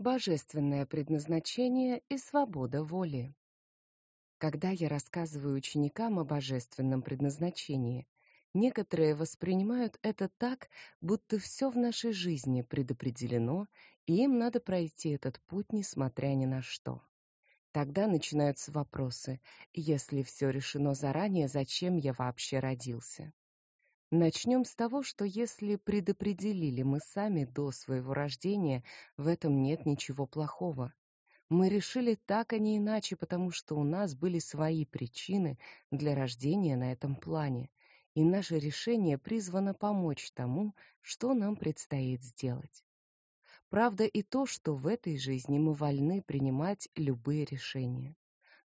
Божественное предназначение и свобода воли. Когда я рассказываю ученикам о божественном предназначении, некоторые воспринимают это так, будто все в нашей жизни предопределено, и им надо пройти этот путь несмотря ни на что. Тогда начинаются вопросы: если все решено заранее, зачем я вообще родился? Начнем с того, что если предопределили мы сами до своего рождения, в этом нет ничего плохого. Мы решили так, а не иначе, потому что у нас были свои причины для рождения на этом плане, и наше решение призвано помочь тому, что нам предстоит сделать. Правда и то, что в этой жизни мы вольны принимать любые решения.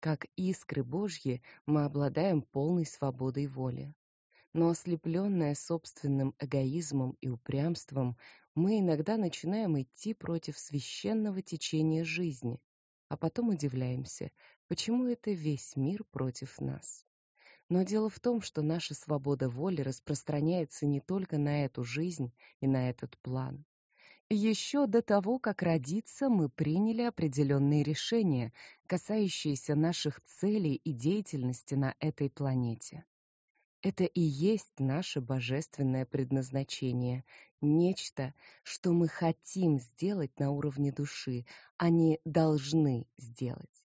Как искры Божьи, мы обладаем полной свободой воли но ослепленная собственным эгоизмом и упрямством, мы иногда начинаем идти против священного течения жизни, а потом удивляемся, почему это весь мир против нас. Но дело в том, что наша свобода воли распространяется не только на эту жизнь и на этот план. Еще до того, как родиться, мы приняли определенные решения, касающиеся наших целей и деятельности на этой планете. Это и есть наше божественное предназначение, нечто, что мы хотим сделать на уровне души, а не должны сделать.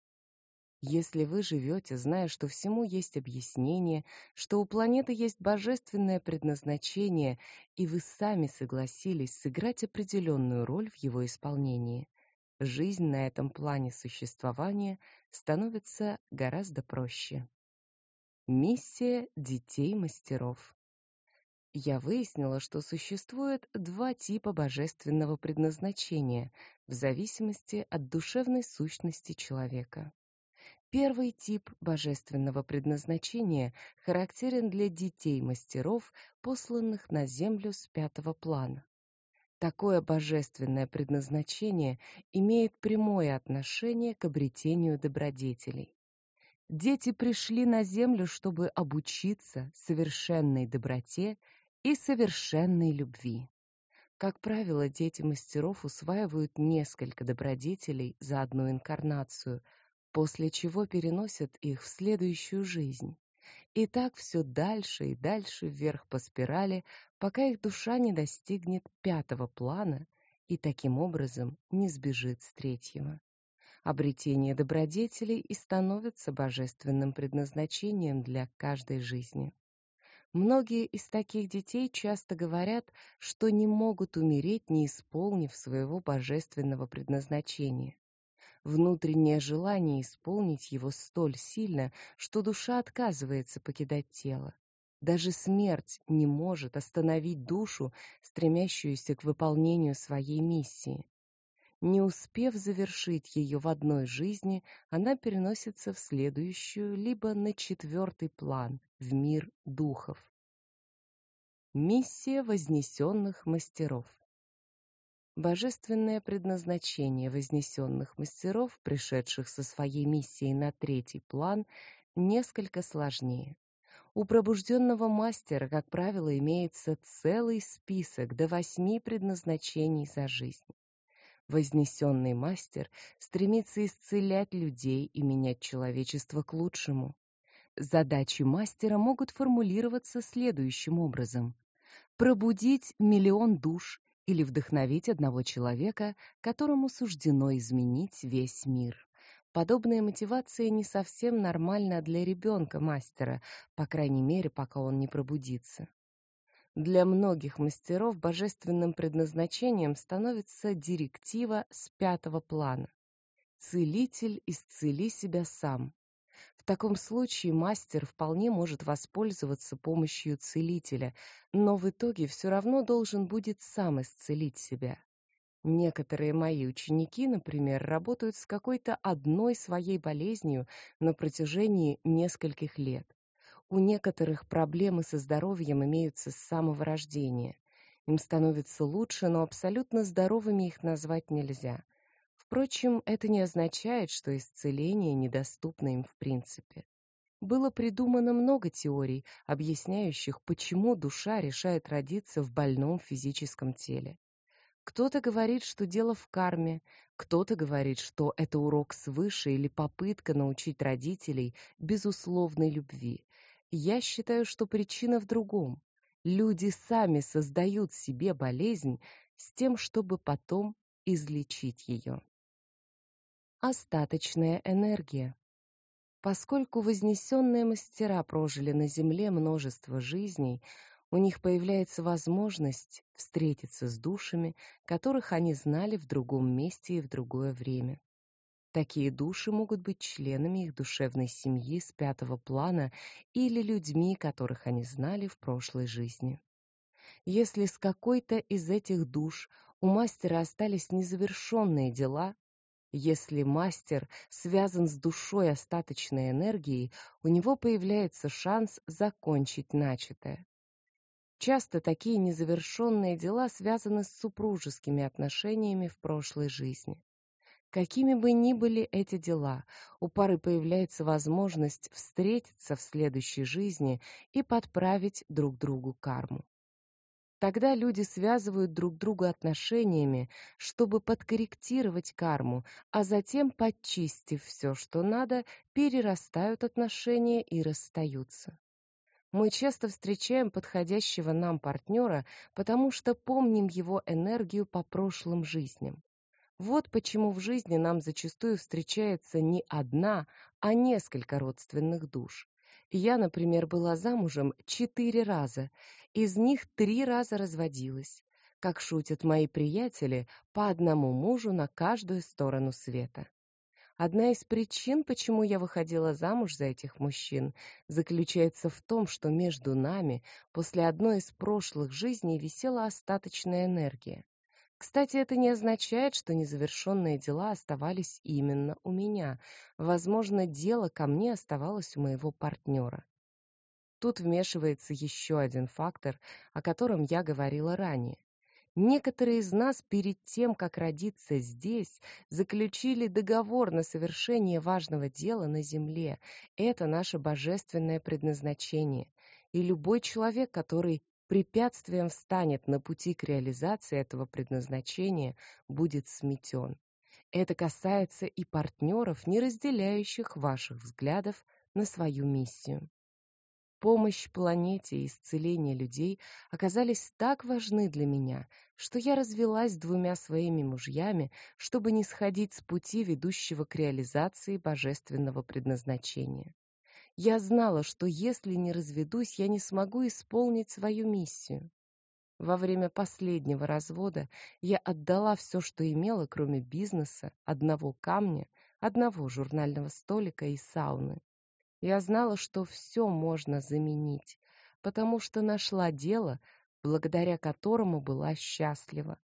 Если вы живете, зная, что всему есть объяснение, что у планеты есть божественное предназначение, и вы сами согласились сыграть определенную роль в его исполнении, жизнь на этом плане существования становится гораздо проще. Миссия детей-мастеров. Я выяснила, что существует два типа божественного предназначения в зависимости от душевной сущности человека. Первый тип божественного предназначения характерен для детей-мастеров, посланных на землю с пятого плана. Такое божественное предназначение имеет прямое отношение к обретению добродетелей. Дети пришли на землю, чтобы обучиться совершенной доброте и совершенной любви. Как правило, дети мастеров усваивают несколько добродетелей за одну инкарнацию, после чего переносят их в следующую жизнь. И так все дальше и дальше вверх по спирали, пока их душа не достигнет пятого плана и таким образом не сбежит с третьего. Обретение добродетелей и становится божественным предназначением для каждой жизни. Многие из таких детей часто говорят, что не могут умереть, не исполнив своего божественного предназначения. Внутреннее желание исполнить его столь сильно, что душа отказывается покидать тело. Даже смерть не может остановить душу, стремящуюся к выполнению своей миссии. Не успев завершить ее в одной жизни, она переносится в следующую, либо на четвертый план, в мир духов. Миссия вознесенных мастеров. Божественное предназначение вознесенных мастеров, пришедших со своей миссией на третий план, несколько сложнее. У пробужденного мастера, как правило, имеется целый список до восьми предназначений за жизнь. Вознесенный мастер стремится исцелять людей и менять человечество к лучшему. Задачи мастера могут формулироваться следующим образом: пробудить миллион душ или вдохновить одного человека, которому суждено изменить весь мир. Подобная мотивация не совсем нормальна для ребенка мастера, по крайней мере, пока он не пробудится. Для многих мастеров божественным предназначением становится директива с пятого плана. Целитель исцели себя сам. В таком случае мастер вполне может воспользоваться помощью целителя, но в итоге все равно должен будет сам исцелить себя. Некоторые мои ученики, например, работают с какой-то одной своей болезнью на протяжении нескольких лет. У некоторых проблемы со здоровьем имеются с самого рождения. Им становится лучше, но абсолютно здоровыми их назвать нельзя. Впрочем, это не означает, что исцеление недоступно им в принципе. Было придумано много теорий, объясняющих, почему душа решает родиться в больном физическом теле. Кто-то говорит, что дело в карме, Кто-то говорит, что это урок свыше или попытка научить родителей безусловной любви. Я считаю, что причина в другом. Люди сами создают себе болезнь с тем, чтобы потом излечить ее. Остаточная энергия. Поскольку вознесенные мастера прожили на земле множество жизней, у них появляется возможность встретиться с душами, которых они знали в другом месте и в другое время. Такие души могут быть членами их душевной семьи с пятого плана или людьми, которых они знали в прошлой жизни. Если с какой-то из этих душ у мастера остались незавершенные дела, если мастер связан с душой остаточной энергией, у него появляется шанс закончить начатое. Часто такие незавершенные дела связаны с супружескими отношениями в прошлой жизни. Какими бы ни были эти дела, у пары появляется возможность встретиться в следующей жизни и подправить друг другу карму. Тогда люди связывают друг друга отношениями, чтобы подкорректировать карму, а затем, подчистив все, что надо, перерастают отношения и расстаются. Мы часто встречаем подходящего нам партнера, потому что помним его энергию по прошлым жизням. Вот почему в жизни нам зачастую встречается не одна, а несколько родственных душ. Я, например, была замужем четыре раза, из них три раза разводилась. Как шутят мои приятели, по одному мужу на каждую сторону света. Одна из причин, почему я выходила замуж за этих мужчин, заключается в том, что между нами после одной из прошлых жизней висела остаточная энергия. Кстати, это не означает, что незавершенные дела оставались именно у меня. Возможно, дело ко мне оставалось у моего партнера. Тут вмешивается еще один фактор, о котором я говорила ранее. Некоторые из нас перед тем, как родиться здесь, заключили договор на совершение важного дела на земле. Это наше божественное предназначение. И любой человек, который препятствием встанет на пути к реализации этого предназначения, будет сметен. Это касается и партнеров, не разделяющих ваших взглядов на свою миссию. Помощь планете и исцеление людей оказались так важны для меня, что я развелась с двумя своими мужьями, чтобы не сходить с пути, ведущего к реализации божественного предназначения. Я знала, что если не разведусь, я не смогу исполнить свою миссию. Во время последнего развода я отдала все, что имела, кроме бизнеса, одного камня, одного журнального столика и сауны. Я знала, что все можно заменить, потому что нашла дело, благодаря которому была счастлива.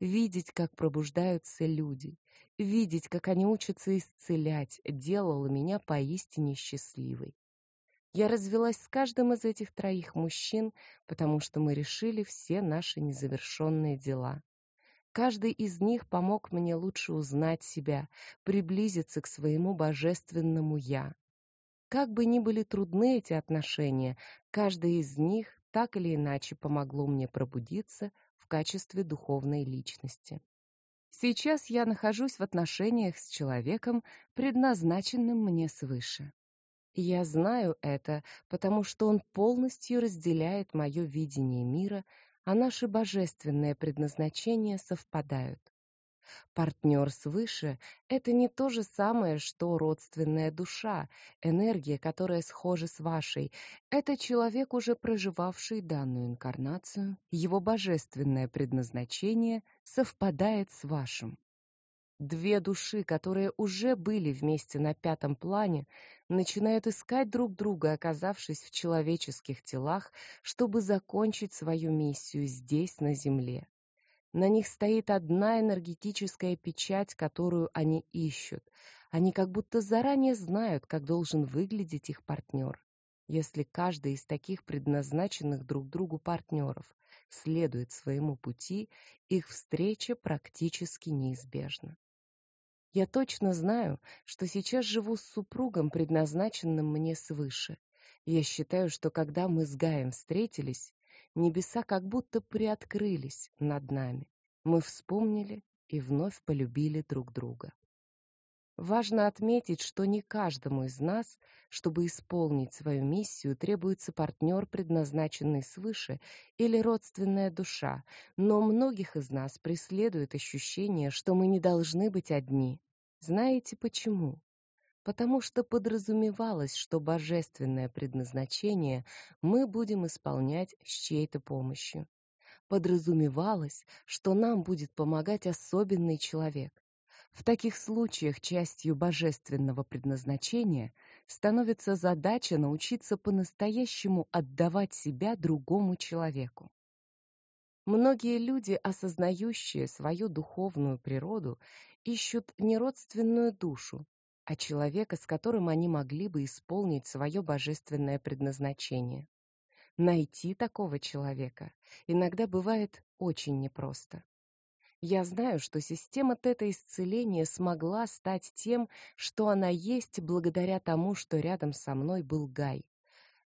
Видеть, как пробуждаются люди, видеть, как они учатся исцелять, делало меня поистине счастливой. Я развелась с каждым из этих троих мужчин, потому что мы решили все наши незавершенные дела. Каждый из них помог мне лучше узнать себя, приблизиться к своему божественному «я». Как бы ни были трудны эти отношения, каждое из них так или иначе помогло мне пробудиться в качестве духовной личности. Сейчас я нахожусь в отношениях с человеком, предназначенным мне свыше. Я знаю это, потому что он полностью разделяет мое видение мира, а наши божественные предназначения совпадают. Партнер свыше — это не то же самое, что родственная душа, энергия, которая схожа с вашей. Это человек, уже проживавший данную инкарнацию, его божественное предназначение совпадает с вашим. Две души, которые уже были вместе на пятом плане, начинают искать друг друга, оказавшись в человеческих телах, чтобы закончить свою миссию здесь, на Земле. На них стоит одна энергетическая печать, которую они ищут. Они как будто заранее знают, как должен выглядеть их партнер. Если каждый из таких предназначенных друг другу партнеров следует своему пути, их встреча практически неизбежна. Я точно знаю, что сейчас живу с супругом, предназначенным мне свыше. Я считаю, что когда мы с Гаем встретились, Небеса как будто приоткрылись над нами. Мы вспомнили и вновь полюбили друг друга. Важно отметить, что не каждому из нас, чтобы исполнить свою миссию, требуется партнер, предназначенный свыше, или родственная душа, но многих из нас преследует ощущение, что мы не должны быть одни. Знаете почему? Потому что подразумевалось, что божественное предназначение мы будем исполнять с чьей-то помощью. Подразумевалось, что нам будет помогать особенный человек. В таких случаях частью божественного предназначения становится задача научиться по-настоящему отдавать себя другому человеку. Многие люди, осознающие свою духовную природу, ищут не родственную душу, а человека, с которым они могли бы исполнить свое божественное предназначение. Найти такого человека иногда бывает очень непросто. Я знаю, что система тета-исцеления смогла стать тем, что она есть благодаря тому, что рядом со мной был Гай.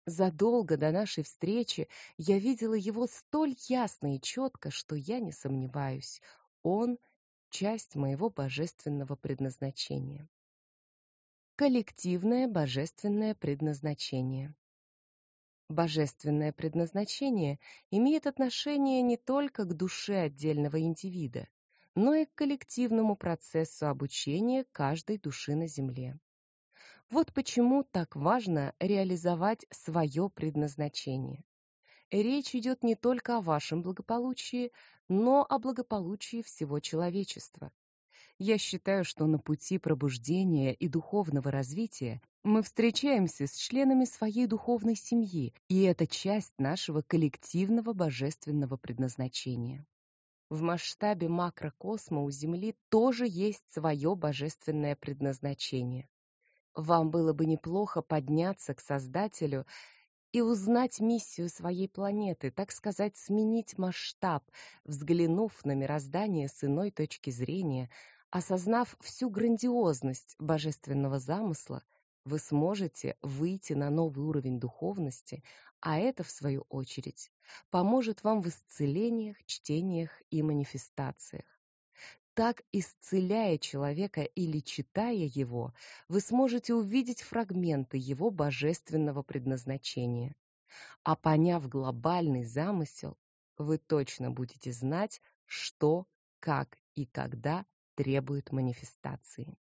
Задолго до нашей встречи я видела его столь ясно и четко, что я не сомневаюсь, он — часть моего божественного предназначения. Коллективное божественное предназначение Божественное предназначение имеет отношение не только к душе отдельного индивида, но и к коллективному процессу обучения каждой души на Земле. Вот почему так важно реализовать свое предназначение. Речь идет не только о вашем благополучии, но о благополучии всего человечества. Я считаю, что на пути пробуждения и духовного развития мы встречаемся с членами своей духовной семьи, и это часть нашего коллективного божественного предназначения. В масштабе макрокосма у Земли тоже есть свое божественное предназначение. Вам было бы неплохо подняться к Создателю и узнать миссию своей планеты, так сказать, сменить масштаб, взглянув на мироздание с иной точки зрения, Осознав всю грандиозность божественного замысла, вы сможете выйти на новый уровень духовности, а это, в свою очередь, поможет вам в исцелениях, чтениях и манифестациях. Так, исцеляя человека или читая его, вы сможете увидеть фрагменты его божественного предназначения. А поняв глобальный замысел, вы точно будете знать, что, как и когда требует манифестации.